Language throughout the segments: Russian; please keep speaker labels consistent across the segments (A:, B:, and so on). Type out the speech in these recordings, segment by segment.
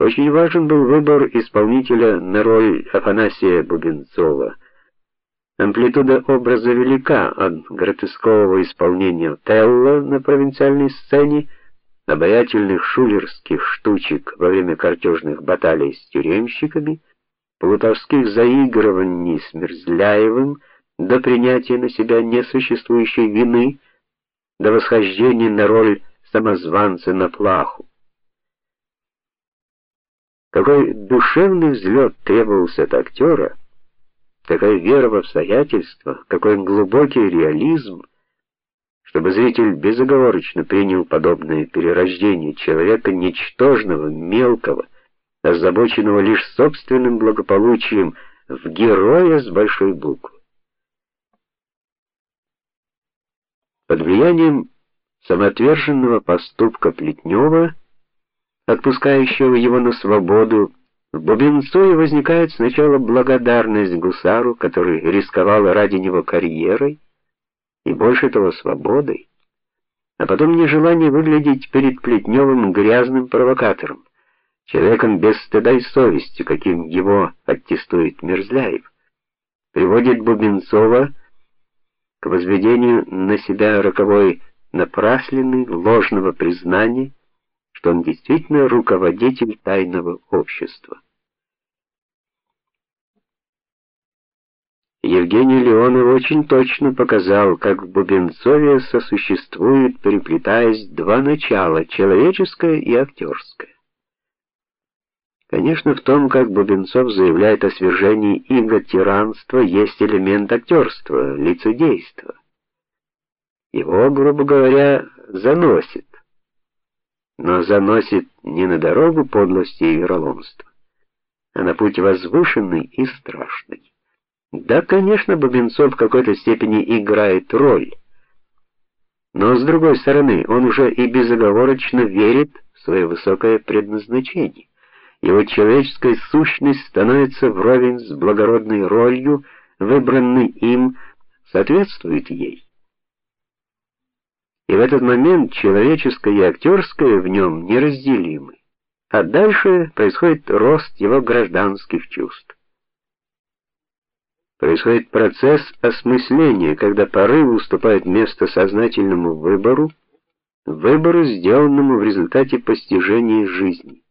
A: Очень важен был выбор исполнителя на роль Афанасия Бубенцова. Амплитуда образа велика от гротескового исполнения Телла на провинциальной сцене обаятельных шулерских штучек во время картежных баталий с тюремщиками, плутовских заигрываний с Мерзляевым до принятия на себя несуществующей вины, до восхождения на роль самозванца на плаху. Какой душевный взлет требовался от актера, какая вера в обстоятельства, какой глубокий реализм, чтобы зритель безоговорочно принял подобное перерождение человека ничтожного, мелкого, озабоченного лишь собственным благополучием в героя с большой буквы. Под влиянием самоотверженного поступка Плетнева отпускающего его на свободу, в Бубенцове возникает сначала благодарность гусару, который рисковал ради него карьерой и больше того свободой, а потом нежелание выглядеть перед Плетневым грязным провокатором, человеком без стыда и совести, каким его аттестует Мерзляев, приводит Бубенцова к возведению на себя роковой напраслины ложного признания что он действительно руководитель тайного общества. Евгений Леонов очень точно показал, как в Бубенцове сосуществуют, переплетаясь, два начала человеческое и актерское. Конечно, в том, как Бубенцов заявляет о свержении иго тиранства, есть элемент актерства, лицедейства. Его, грубо говоря, заносит но заносит не на дорогу подлости и вероломства, а на путь возвышенный и страшный. Да, конечно, Бабенцов в какой-то степени играет роль. Но с другой стороны, он уже и безоговорочно верит в свое высокое предназначение. Его человеческая сущность становится вровень с благородной ролью, выбранной им, соответствует ей. И в этот момент человеческое и актерское в нем неразделимы. А дальше происходит рост его гражданских чувств. Происходит процесс осмысления, когда порыв уступает место сознательному выбору, выбору, сделанному в результате постижения жизни.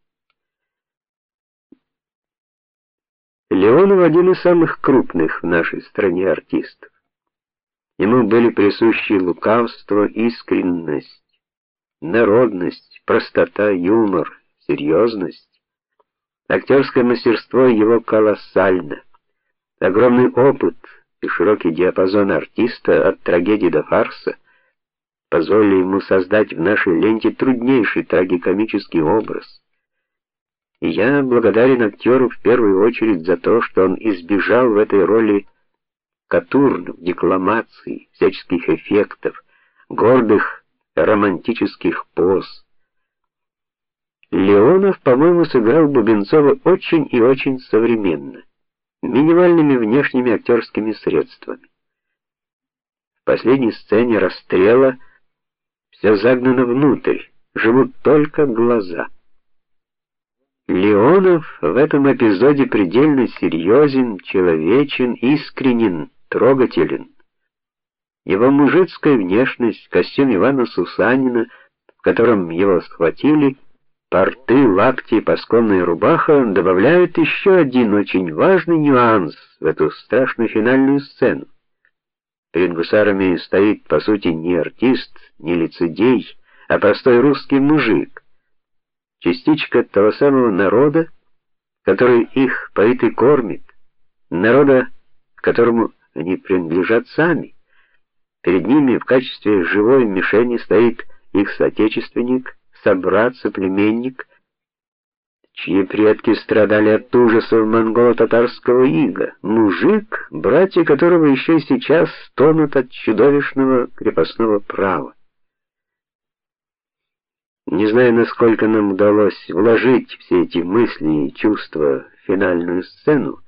A: Леонов один из самых крупных в нашей стране артистов. Ему были присущи лукавство, искренность, народность, простота, юмор, серьезность. Актерское мастерство его колоссально. Огромный опыт и широкий диапазон артиста от трагедии до фарса позволили ему создать в нашей ленте труднейший трагикомический образ. И я благодарен актеру в первую очередь за то, что он избежал в этой роли катурн декламаций, всяческих эффектов, гордых романтических поз. Леонов, по-моему, сыграл Бубенцова очень и очень современно, минимальными внешними актерскими средствами. В последней сцене расстрела все загнано внутрь, живут только глаза. Леонов в этом эпизоде предельно серьезен, человечен, искренен трогателен. Его мужицкая внешность, костюм Ивана Сусанина, в котором его схватили, порты, лакти пасконная рубаха добавляют еще один очень важный нюанс в эту страшную финальную сцену. Перед гусарами стоит, по сути, не артист, не лицедей, а простой русский мужик. Частичка того самого народа, который их поит и кормит, народа, которому они принадлежат сами. Перед ними в качестве живой мишени стоит их соотечественник, собрат, соплеменник, чьи предки страдали от ужасов монголо-татарского ига, мужик, братья которого еще и сейчас тонут от чудовищного крепостного права. Не знаю, насколько нам удалось вложить все эти мысли и чувства в финальную сцену.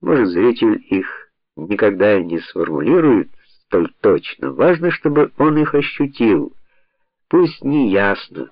A: Может, зритель их никогда не сформулирует столь точно. Важно, чтобы он их ощутил. Пусть не ясно,